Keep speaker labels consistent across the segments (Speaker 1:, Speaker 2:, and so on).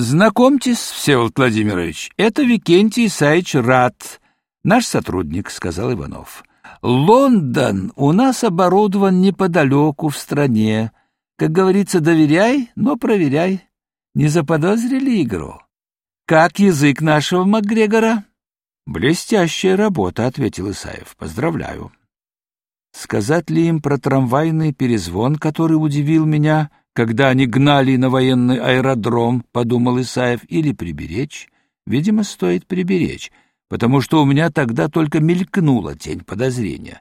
Speaker 1: Знакомьтесь, Всеволод Владимирович, это Викентий Исаевич Рад, наш сотрудник, сказал Иванов. Лондон у нас оборудован неподалеку в стране. Как говорится, доверяй, но проверяй. Не заподозрили игру? Как язык нашего Макгрегора? Блестящая работа, ответил Исаев. Поздравляю. Сказать ли им про трамвайный перезвон, который удивил меня, когда они гнали на военный аэродром, подумал Исаев, или приберечь? Видимо, стоит приберечь, потому что у меня тогда только мелькнула тень подозрения.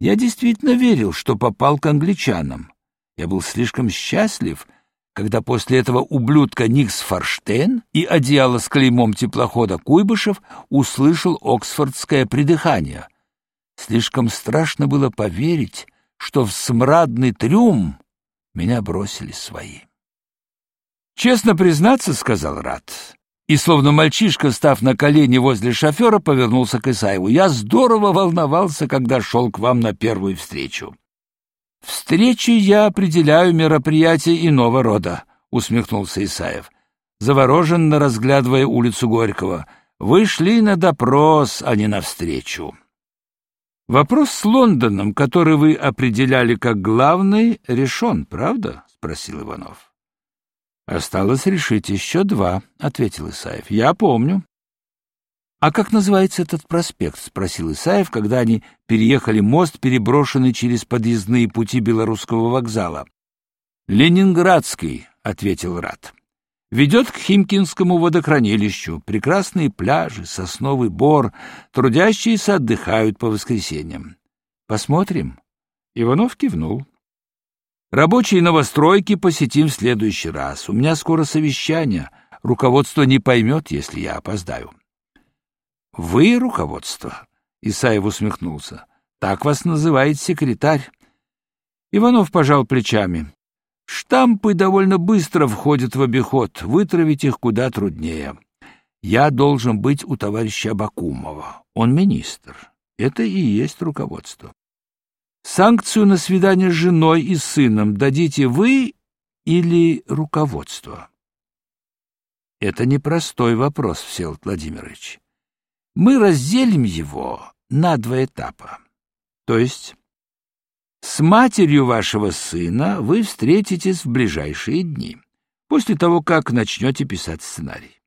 Speaker 1: Я действительно верил, что попал к англичанам. Я был слишком счастлив, когда после этого ублюдка Никс Форштейн и одеяло с клеймом теплохода Куйбышев услышал оксфордское придыхание. Слишком страшно было поверить, что в смрадный трюм меня бросили свои. «Честно признаться, — сказал Рат, и, словно мальчишка, став на колени возле шофера, повернулся к Исаеву, — я здорово волновался, когда шел к вам на первую встречу. Встречи я определяю мероприятия иного рода, — усмехнулся Исаев, завороженно разглядывая улицу Горького. Вы шли на допрос, а не на встречу. Вопрос с Лондоном, который вы определяли как главный, решен, правда? спросил Иванов. Осталось решить еще два, ответил Исаев. Я помню. А как называется этот проспект? спросил Исаев, когда они переехали мост, переброшенный через подъездные пути Белорусского вокзала. Ленинградский, ответил Рад ведет к Химкинскому водохранилищу. Прекрасные пляжи, сосновый бор, трудящиеся отдыхают по воскресеньям. Посмотрим. Иванов кивнул. Рабочие новостройки посетим в следующий раз. У меня скоро совещание. Руководство не поймет, если я опоздаю. Вы руководство? Исаев усмехнулся. Так вас называет секретарь. Иванов пожал плечами. Штампы довольно быстро входят в обиход, вытравить их куда труднее. Я должен быть у товарища Абакумова. Он министр. Это и есть руководство. Санкцию на свидание с женой и сыном дадите вы или руководство? Это непростой вопрос, Всеволод Владимирович. Мы разделим его на два этапа. То есть матерью вашего сына вы встретитесь в ближайшие дни, после того, как начнете писать сценарий.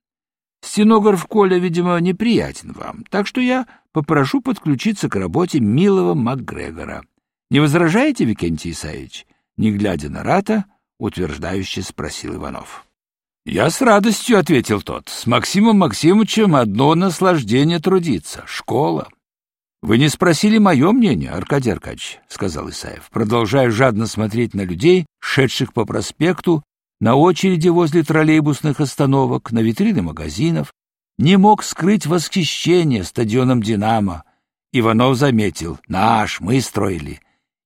Speaker 1: Стенограф Коля, видимо, неприятен вам, так что я попрошу подключиться к работе милого МакГрегора. Не возражаете, Викентий Исаевич? Не глядя на Рата, утверждающе спросил Иванов. «Я с радостью», — ответил тот. «С Максимом Максимовичем одно наслаждение трудиться. Школа. Вы не спросили мое мнение, Аркадий Аркадьевич, сказал Исаев, продолжая жадно смотреть на людей, шедших по проспекту, на очереди возле троллейбусных остановок, на витрины магазинов, не мог скрыть восхищение стадионом Динамо. Иванов заметил: "Наш, мы строили",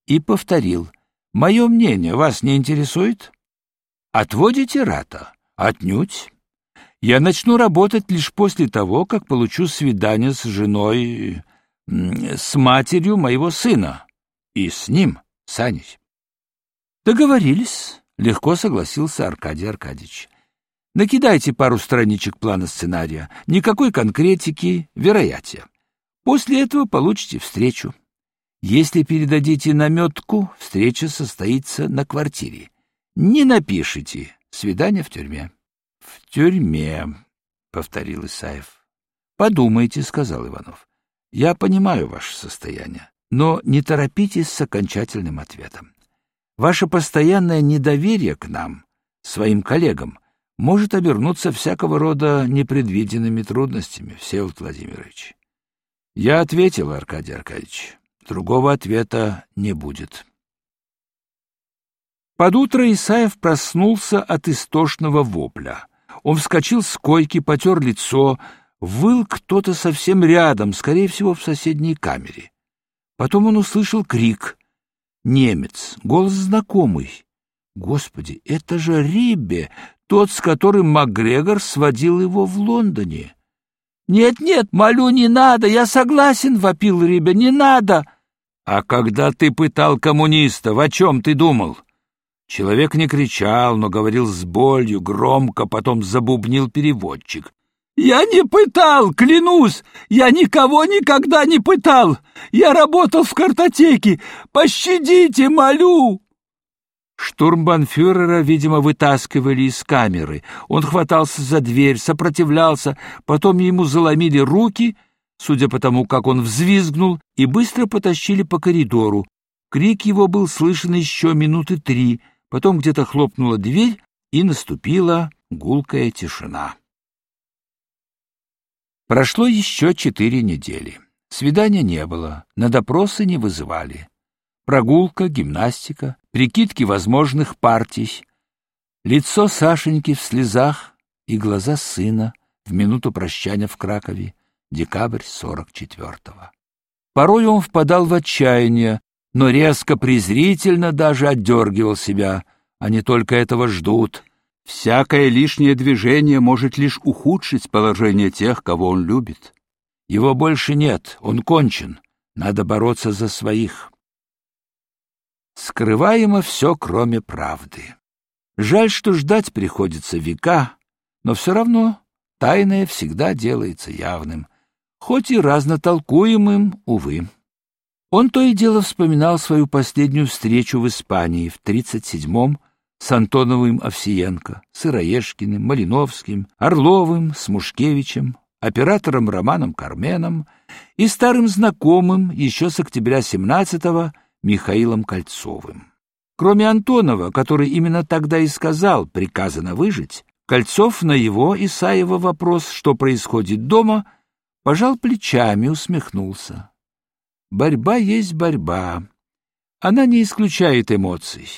Speaker 1: и повторил: "Мое мнение вас не интересует? Отводите рата? Отнюдь. Я начну работать лишь после того, как получу свидание с женой с матерью моего сына и с ним, Саней. Договорились, легко согласился Аркадий Аркадьевич. Накидайте пару страничек плана сценария, никакой конкретики, вероятия. После этого получите встречу. Если передадите наметку, встреча состоится на квартире. Не напишите. Свидание в тюрьме. В тюрьме, повторил Исаев. Подумайте, сказал Иванов. Я понимаю ваше состояние, но не торопитесь с окончательным ответом. Ваше постоянное недоверие к нам, своим коллегам, может обернуться всякого рода непредвиденными трудностями, Всеволод Владимирович. Я ответил, Аркадий Аркадьевич. Другого ответа не будет. Под утро Исаев проснулся от истошного вопля. Он вскочил с койки, потер лицо, Выл кто-то совсем рядом, скорее всего, в соседней камере. Потом он услышал крик. Немец, голос знакомый. Господи, это же Риббе, тот, с которым Макгрегор сводил его в Лондоне. «Нет-нет, молю, не надо, я согласен», — вопил Риббе, — «не надо». «А когда ты пытал коммунистов, о чем ты думал?» Человек не кричал, но говорил с болью, громко, потом забубнил переводчик. «Я не пытал, клянусь! Я никого никогда не пытал! Я работал в картотеке! Пощадите, молю!» Штурмбанфюрера, видимо, вытаскивали из камеры. Он хватался за дверь, сопротивлялся, потом ему заломили руки, судя по тому, как он взвизгнул, и быстро потащили по коридору. Крик его был слышен еще минуты три, потом где-то хлопнула дверь, и наступила гулкая тишина. Прошло еще четыре недели. Свидания не было, на допросы не вызывали. Прогулка, гимнастика, прикидки возможных партий. Лицо Сашеньки в слезах и глаза сына в минуту прощания в Кракове, декабрь сорок четвертого. Порой он впадал в отчаяние, но резко презрительно даже отдергивал себя. Они только этого ждут. Всякое лишнее движение может лишь ухудшить положение тех, кого он любит. Его больше нет, он кончен. Надо бороться за своих. Скрываемо все, кроме правды. Жаль, что ждать приходится века, но все равно тайное всегда делается явным, хоть и разнотолкуемым, увы. Он то и дело вспоминал свою последнюю встречу в Испании в 37-м с Антоновым Овсиенко, Сыроежкиным, Малиновским, Орловым, Смушкевичем, оператором Романом Карменом и старым знакомым еще с октября 17-го Михаилом Кольцовым. Кроме Антонова, который именно тогда и сказал «приказано выжить», Кольцов на его Исаева вопрос, что происходит дома, пожал плечами, усмехнулся. Борьба есть борьба. Она не исключает эмоций.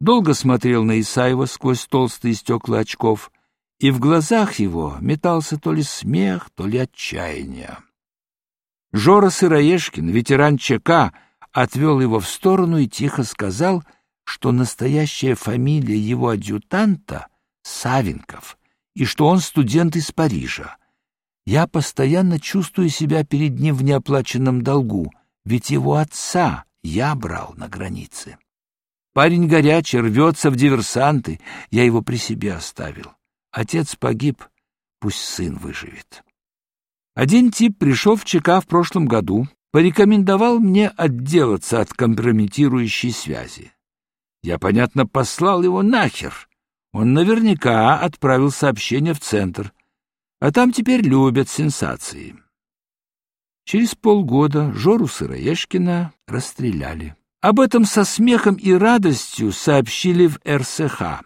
Speaker 1: Долго смотрел на Исаева сквозь толстые стекла очков, и в глазах его метался то ли смех, то ли отчаяние. Жора Сыроежкин, ветеран ЧК, отвел его в сторону и тихо сказал, что настоящая фамилия его адъютанта — Савенков, и что он студент из Парижа. Я постоянно чувствую себя перед ним в неоплаченном долгу, ведь его отца я брал на границе. Парень горячий, рвется в диверсанты, я его при себе оставил. Отец погиб, пусть сын выживет. Один тип пришел в ЧК в прошлом году, порекомендовал мне отделаться от компрометирующей связи. Я, понятно, послал его нахер. Он наверняка отправил сообщение в центр, а там теперь любят сенсации. Через полгода Жору Сыроежкина расстреляли. Об этом со смехом и радостью сообщили в РСХ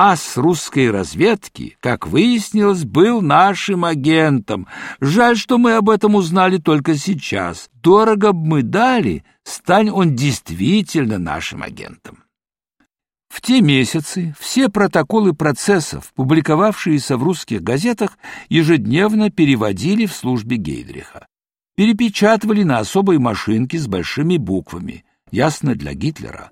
Speaker 1: ас русской разведки, как выяснилось, был нашим агентом. Жаль, что мы об этом узнали только сейчас. Дорого бы мы дали, стань он действительно нашим агентом. В те месяцы все протоколы процессов, публиковавшиеся в русских газетах, ежедневно переводили в службе Гейдриха. Перепечатывали на особой машинке с большими буквами, ясно для Гитлера.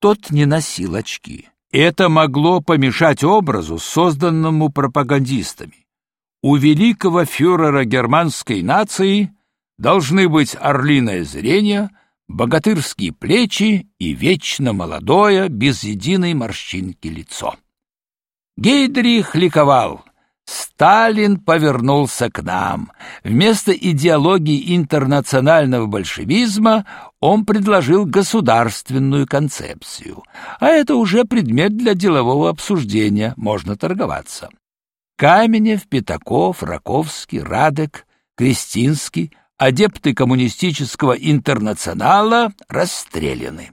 Speaker 1: Тот не носил очки. Это могло помешать образу, созданному пропагандистами. У великого фюрера германской нации должны быть орлиное зрение, богатырские плечи и вечно молодое, без единой морщинки лицо. Гейдрих ликовал. Сталин повернулся к нам. Вместо идеологии интернационального большевизма он предложил государственную концепцию, а это уже предмет для делового обсуждения, можно торговаться. Каменев, Пятаков, Раковский, Радек, Крестинский, адепты коммунистического интернационала расстреляны.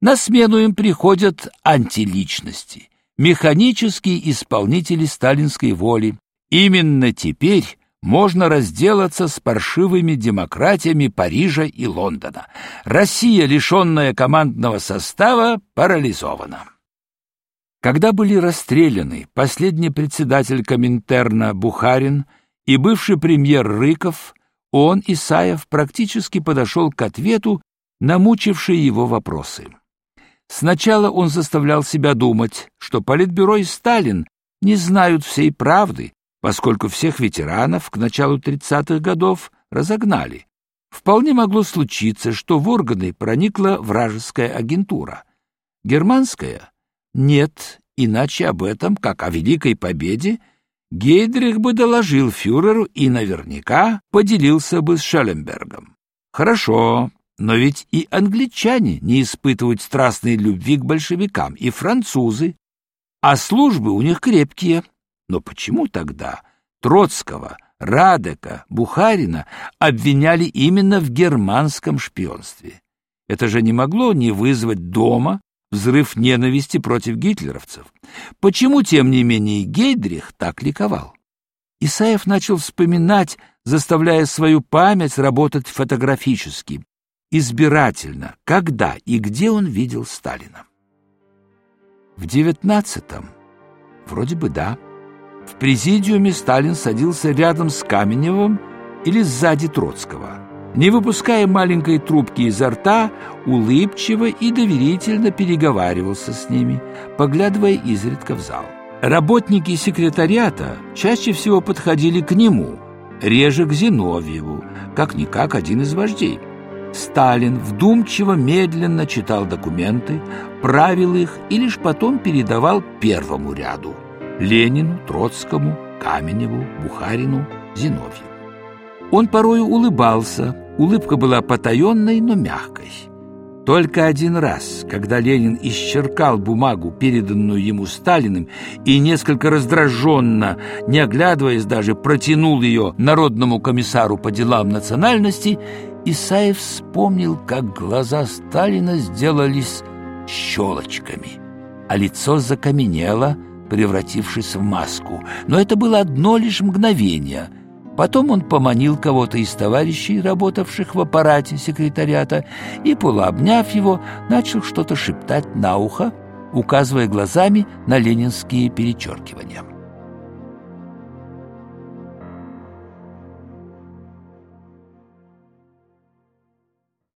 Speaker 1: На смену им приходят антиличности, механические исполнители сталинской воли. Именно теперь можно разделаться с паршивыми демократиями Парижа и Лондона. Россия, лишенная командного состава, парализована. Когда были расстреляны последний председатель Коминтерна Бухарин и бывший премьер Рыков, он, Исаев, практически подошел к ответу на мучившие его вопросы. Сначала он заставлял себя думать, что Политбюро и Сталин не знают всей правды, поскольку всех ветеранов к началу 30-х годов разогнали. Вполне могло случиться, что в органы проникла вражеская агентура. Германская? Нет, иначе об этом, как о великой победе, Гейдрих бы доложил фюреру и наверняка поделился бы с Шелленбергом. Хорошо, но ведь и англичане не испытывают страстной любви к большевикам, и французы, а службы у них крепкие. Но почему тогда Троцкого, Радека, Бухарина обвиняли именно в германском шпионстве? Это же не могло не вызвать дома взрыв ненависти против гитлеровцев. Почему, тем не менее, Гейдрих так ликовал? Исаев начал вспоминать, заставляя свою память работать фотографически, избирательно, когда и где он видел Сталина. В девятнадцатом? Вроде бы да. В президиуме Сталин садился рядом с Каменевым или сзади Троцкого. Не выпуская маленькой трубки изо рта, улыбчиво и доверительно переговаривался с ними, поглядывая изредка в зал. Работники секретариата чаще всего подходили к нему, реже к Зиновьеву, как-никак один из вождей. Сталин вдумчиво, медленно читал документы, правил их и лишь потом передавал первому ряду – Ленину, Троцкому, Каменеву, Бухарину, Зиновьеву. Он порою улыбался, улыбка была потаенной, но мягкой. Только один раз, когда Ленин исчеркал бумагу, переданную ему Сталиным, и несколько раздраженно, не оглядываясь даже, протянул ее народному комиссару по делам национальности, Исаев вспомнил, как глаза Сталина сделались щелочками, а лицо закаменело, превратившись в маску. Но это было одно лишь мгновение. Потом он поманил кого-то из товарищей, работавших в аппарате секретариата, и, полуобняв его, начал что-то шептать на ухо, указывая глазами на ленинские перечеркивания.